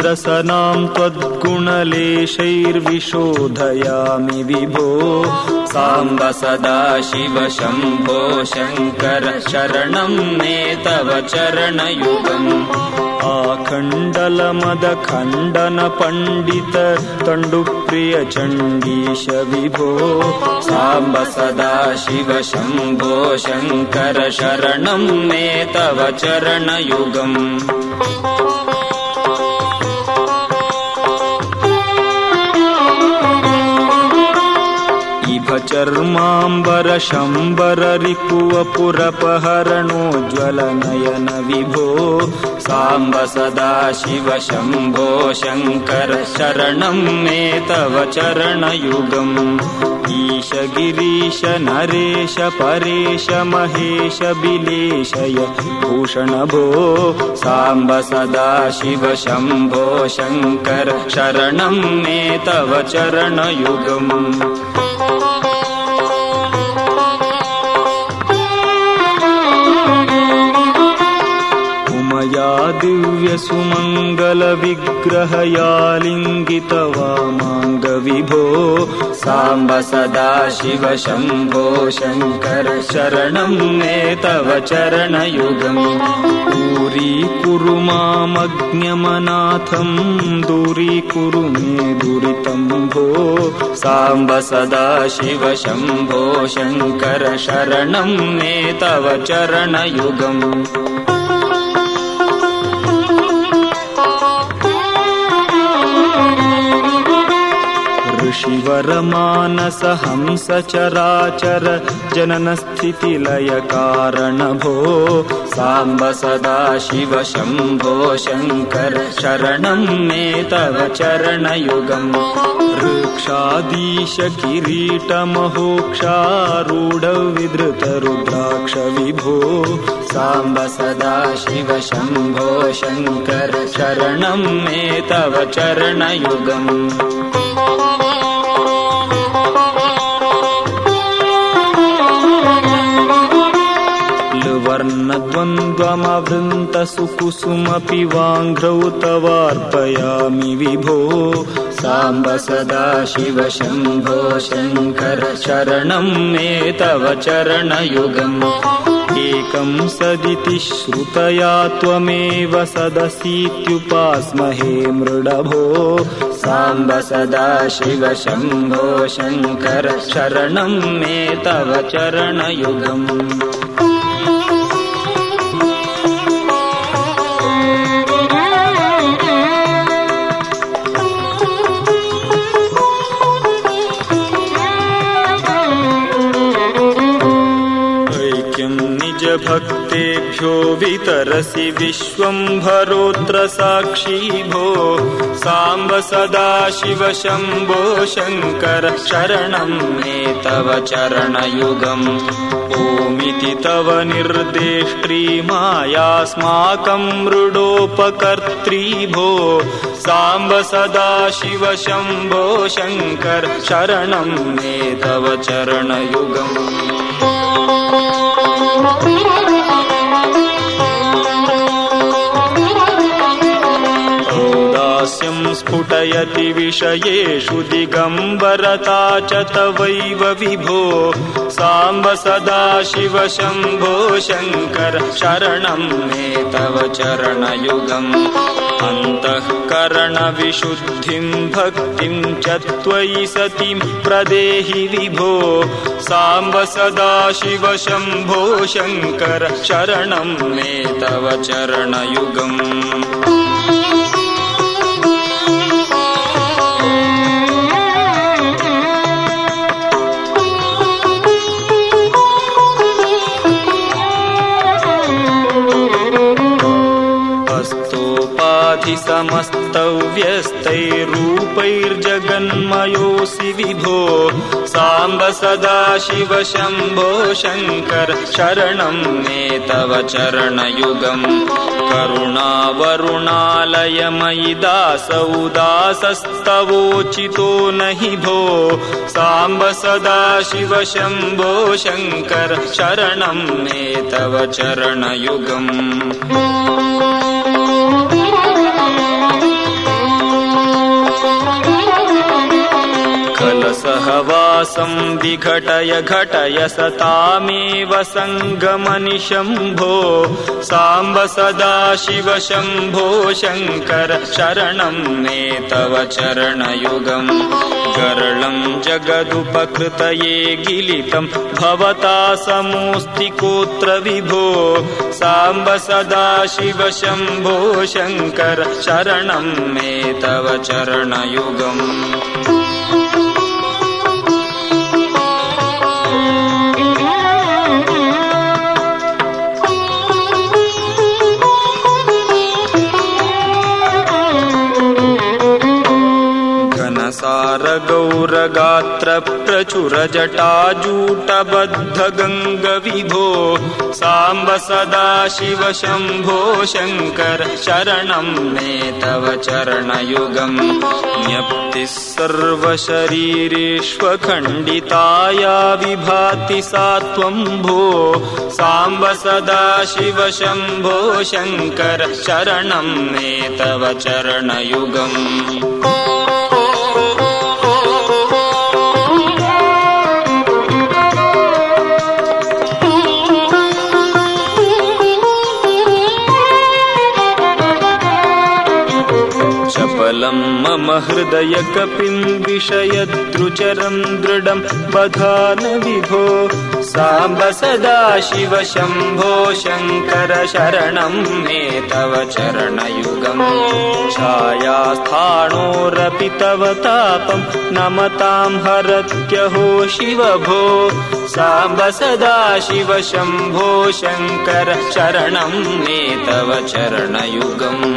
मद्रसनां त्वद्गुणलेशैर्विशोधयामि विभो साम्ब सदा शिव शम्भो शङ्कर शरणं मे तव चरणयुगम्। आखण्डलमदखण्डन पण्डित तण्डुप्रिय चण्डीश विभो साम्ब सदा शिव शम्भो शङ्कर शरणं मे तव चरणयुगम् चर्माम्बर शम्बर रिपुवपुरपहरणोज्ज्वलनयन विभो साम्ब सदा शिव शम्भो शङ्कर शरणं मे तव चरणयुगम् ईश गिरीश नरेश परेश महेश बिलेशय भूषण भो साम्ब सदा शिव शम्भो शङ्कर शरणं मे तव चरणयुगम् दिव्यसुमङ्गलविग्रहयालिङ्गित वामाङ्गविभो साम्ब सदा शिव शम्भो शङ्कर शरणं मे तव चरणयुगम् दूरीकुरु मामज्ञमनाथम् दूरीकुरु मे दुरितं भो साम्ब सदा शिव शम्भो शङ्कर शरणं मे तव चरणयुगम् शिवरमानस हंस चराचर कारण भो साम्ब सदा शिव शम्भो शङ्कर शरणं मे तव चरणयुगम् वृक्षादीश किरीटमहोक्षारूढ विधृत रुद्राक्ष विभो साम्ब सदा शिव शम्भो शङ्कर शरणं मे तव चरणयुगम् द्वन्द्वमवृन्त सुकुसुमपि वाङ्घ्रौ तवार्पयामि विभो साम्ब सदा शिव शम्भो शङ्कर शरणं मे तव चरणयुगम् एकं सदिति श्रुतया त्वमेव सदसीत्युपास्महे मृडभो साम्ब सदा शिव शम्भो शङ्कर शरणं मे तव चरणयुगम् भक्तेभ्यो वितरसि विश्वम्भरोत्र साक्षी भो साम्ब सदा शिव शम्भो शङ्कर शरणं मे तव चरणयुगम् ओमिति तव निर्देष्ट्री मायास्माकं मृडोपकर्त्री भो साम्ब सदा शिव शम्भो शङ्कर शरणं मे तव चरणयुगम् स्फुटयति विषयेषु दिगम्बरता च तवैव विभो साम्ब सदा शिव शम्भो शङ्कर शरणं मे तव चरणयुगम्। अन्तःकरणविशुद्धिं भक्तिं च त्वयि सतीं प्रदेहि विभो साम्ब सदा शिव शम्भो शङ्कर शरणं मे तव चरणयुगम् समस्तव्यस्तैरूपैर्जगन्मयोऽसि विभो साम्ब सदा शिव शम्भो शङ्कर शरणं मे तव चरणयुगम् करुणावरुणालयमयि दासौ दासस्तवोचितो न हि भो साम्ब सदा शिव शम्भो शङ्कर शरणं मे तव चरणयुगम् वासं विघटय घटय सतामेव सङ्गमनिशम्भो साम्ब सदा शिव शम्भो शङ्कर शरणं मे तव चरणयुगम् गरळं जगदुपकृतये गिलितं भवता समोऽस्तिकोत्र विभो। साम्ब सदा शिव शम्भो शङ्कर शरणं मे तव चरणयुगम् गौरगात्र प्रचुर साम्ब सदा शिव शम्भो शङ्कर शरणं मे तव चरणयुगम् ज्ञप्तिः सर्वशरीरेष्वखण्डिताया विभाति सा त्वम् भो साम्ब सदा शिव शम्भो शङ्कर शरणं मे तव चरणयुगम् मम हृदय कपिम् विषयद्रुचरम् दृढम् विभो साम्ब सदा शिव शम्भो शङ्कर शरणम् मे तव चरणयुगम् छायास्थाणोरपि तव तापम् नमताम् हरत्यहो शिव भो साम्ब सदा शिव शम्भो शङ्कर शरणम् मे तव चरणयुगम्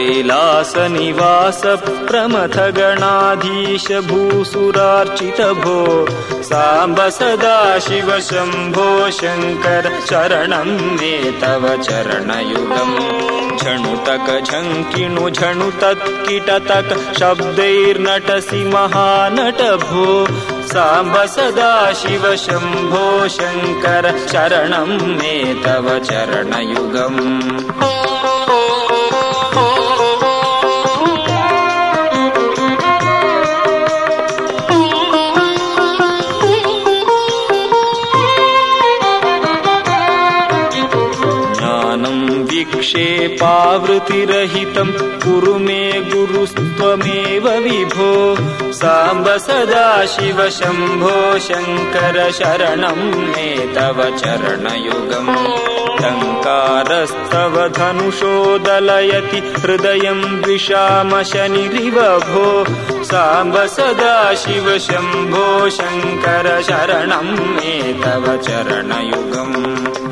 कैलासनिवास प्रमथ गणाधीश भूसुरार्चित भो साम्ब सदा शिव शम्भो शङ्कर शरणं मे तव चरणयुगम् झणुतक झङ्किणु झणु तत्किटतक शब्दैर्नटसि महानट भो साम्ब सदा शिव शम्भो शङ्कर शरणं मे तव चरणयुगम् क्षेपावृतिरहितम् कुरु मे गुरुस्त्वमेव विभो साम्ब सदा शिव शम्भो मे तव चरणयुगम् टङ्कारस्तव धनुषोदलयति हृदयम् द्विषाम भो साम्ब सदा शिव शम्भो मे तव चरणयुगम्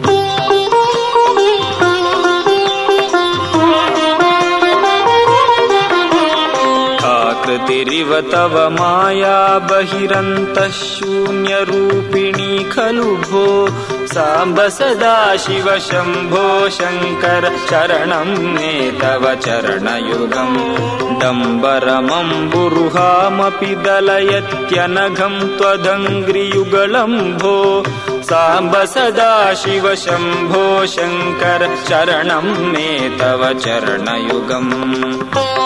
तव माया बहिरन्तः शून्यरूपिणी खलु भो? साम्ब सदा शिव शम्भो शङ्कर शरणं मे तव चरणयुगम् डम्बरमम्बुरुहामपि दलयत्यनघम् त्वदङ्घ्रियुगलम् भो? साम्ब सदा शिव शम्भो शङ्कर शरणं मे तव चरणयुगम्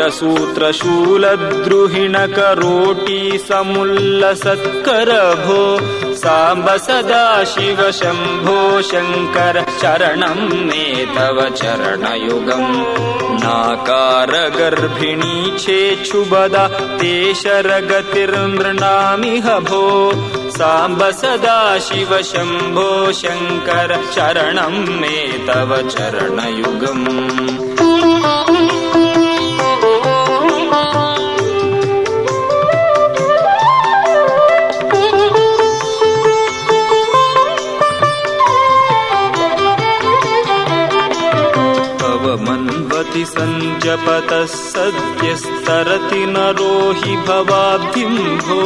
काक्षसूत्रशूलद्रुहिणकरोटी समुल्लसत्करभो साम्ब सदा शिव शम्भो शङ्कर शरणं मे तव चरणयुगम् नाकारगर्भिणी छेच्छुबदा ते शरगतिर्नृणामिह भो साम्ब सदा शिव शम्भो शङ्कर शरणं मे तव चरणयुगम् भवति सञ्जपतः सद्यस्तरति नरो हि भवाब्धिम्भो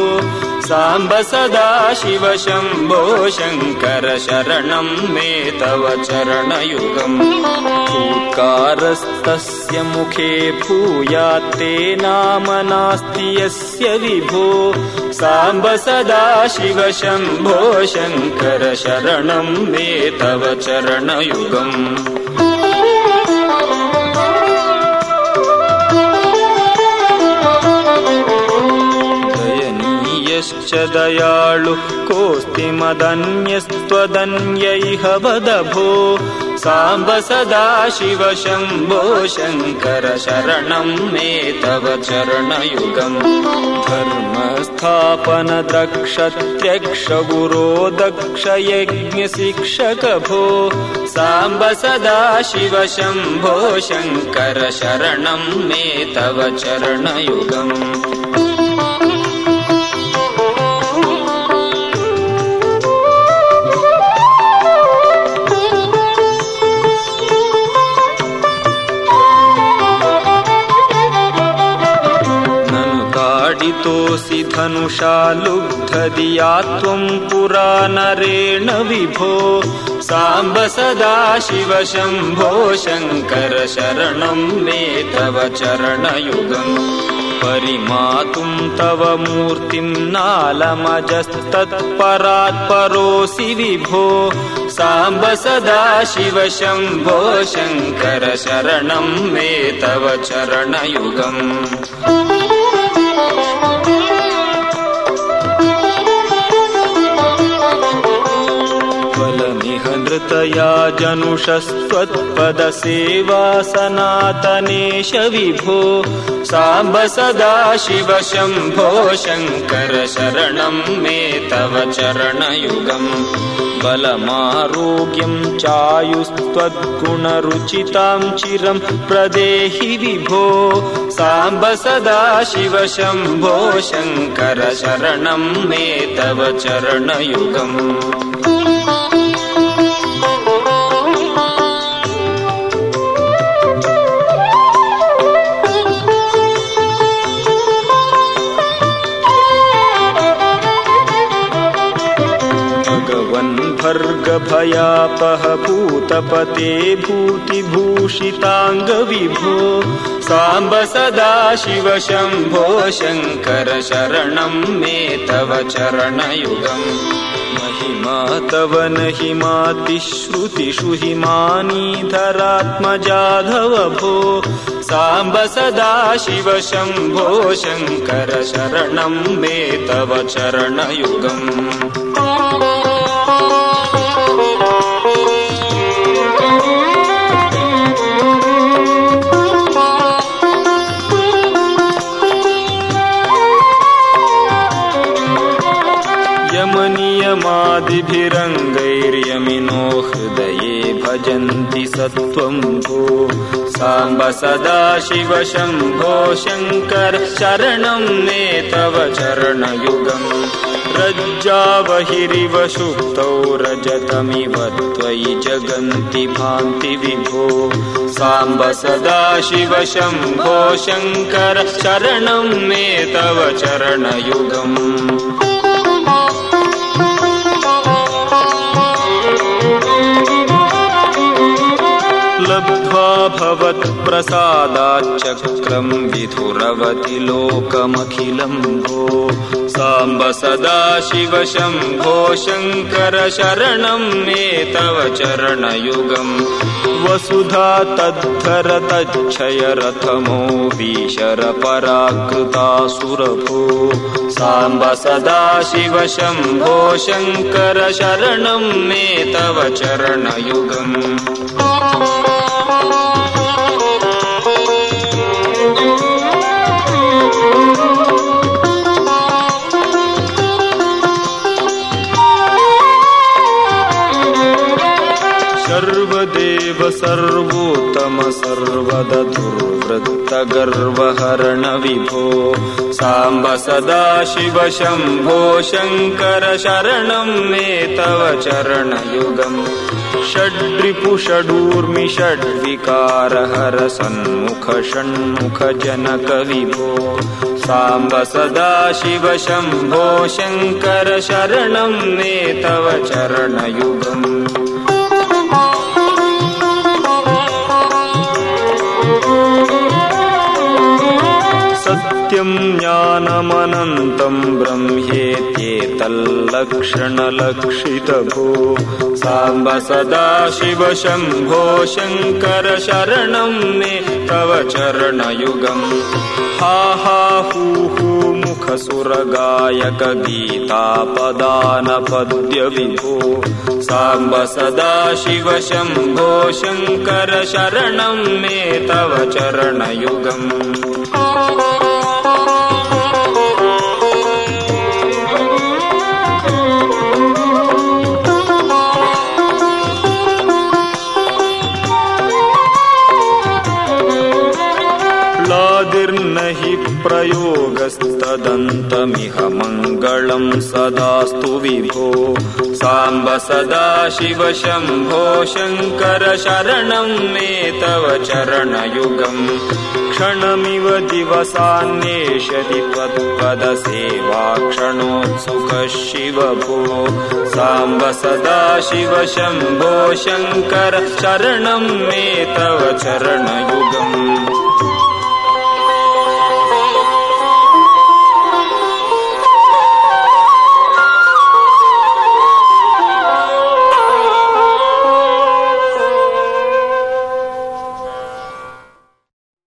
साम्ब सदा शिव शम्भो शङ्कर शरणं मे तव चरणयुगम्। भूकारस्तस्य मुखे भूयात्ते नाम नास्ति यस्य विभो। साम्ब सदा शिव शम्भो शङ्कर शरणं मे तव चरणयुगम् यश्च दयाळु कोऽस्ति मदन्यस्त्वदन्यैह वदभो साम्ब सदा शिव शम्भो शङ्कर शरणं मे तव चरणयुगम्। धर्मस्थापन दक्षत्यक्ष गुरो दक्ष यज्ञशिक्षकभो साम्ब सदा शिव शम्भो शङ्कर शरणं मे तव चरणयुगम् धनुषा लुब्धदिया त्वम् पुरा नरेण विभो। साम्ब सदा शिव शम्भो शङ्कर शरणं मे तव चरणयुगम्। परिमातुम् तव मूर्तिम् नालमजस्तत्परात् परोऽसि विभो। साम्ब सदा शिव शम्भो शङ्कर शरणं मे तव चरणयुगम् नृतया जनुषस्त्वत्पदसेवा सनातनेश विभो साम्ब सदा शिव शम्भो शङ्कर शरणं मे तव चरणयुगम् बलमारोग्यम् चायुस्त्वद्गुणरुचितां चिरं प्रदेहि विभो साम्ब सदा शिव शम्भो शङ्कर शरणं मे तव चरणयुगम् भयापह भूतपते भूतिभूषिताङ्गविभो। साम्ब सदा शिव शम्भो शङ्कर शरणं मे तव चरणयुगम् महिमा तव न हिमातिश्रुतिषु हिमानीधरात्मजाधव भो। साम्ब सदा शिव शम्भो शङ्कर शरणं मे तव चरणयुगम् सत्त्वम् भो। साम्ब सदा शिव शम्भो शङ्कर शरणं मे तव चरणयुगम् रज्जावहिरिव सुप्तौ रजतमिव त्वयि जगन्ति भान्ति विभो। साम्ब सदा शिव शम्भो शङ्कर शरणं मे तव चरणयुगम् भवत्प्रसादाच्चक्रम् विधुरवति लोकमखिलम् भो साम्ब सदा शिव शम्भो शङ्कर शरणं मे तव चरणयुगम् वसुधा तद्धर तच्छय रथमो वीशर पराकृतासुरभो साम्ब सदा शिव शम्भो शङ्कर शरणं मे तव चरणयुगम् सर्वोत्तम सर्वदुर्वृत्तगर्वहरण विभो साम्ब सदा शिव शम्भो शङ्कर शरणं मे तव चरणयुगम्। षड्रिपु षडूर्मि षड्विकारहर सन्मुख षण्मुख जनक विभो। साम्ब सदा शिव शम्भो शङ्कर शरणं मे तव चरणयुगम् सत्यं ज्ञानमनन्तं ब्रह्मेत्येतल्लक्षणलक्षितभो। साम्ब सदा शिव शम्भो शङ्कर शरणं मे तव चरणयुगम्। हा हा हू हू मुखसुरगायक गीतापदानपद्य विभो साम्ब सदा शिव शम्भो शङ्कर शरणं मे तव चरणयुगम् प्रयोगस्तदन्तमिह मङ्गलं सदास्तु विभो साम्ब सदा शिव शम्भो शङ्कर शरणं मे तव चरणयुगम् क्षणमिव दिवसान्येषति त्वत्पदसेवा क्षणोत्सुकः शिव भो। साम्ब सदा शिव शम्भो शङ्कर शरणं मे तव चरणयुगम्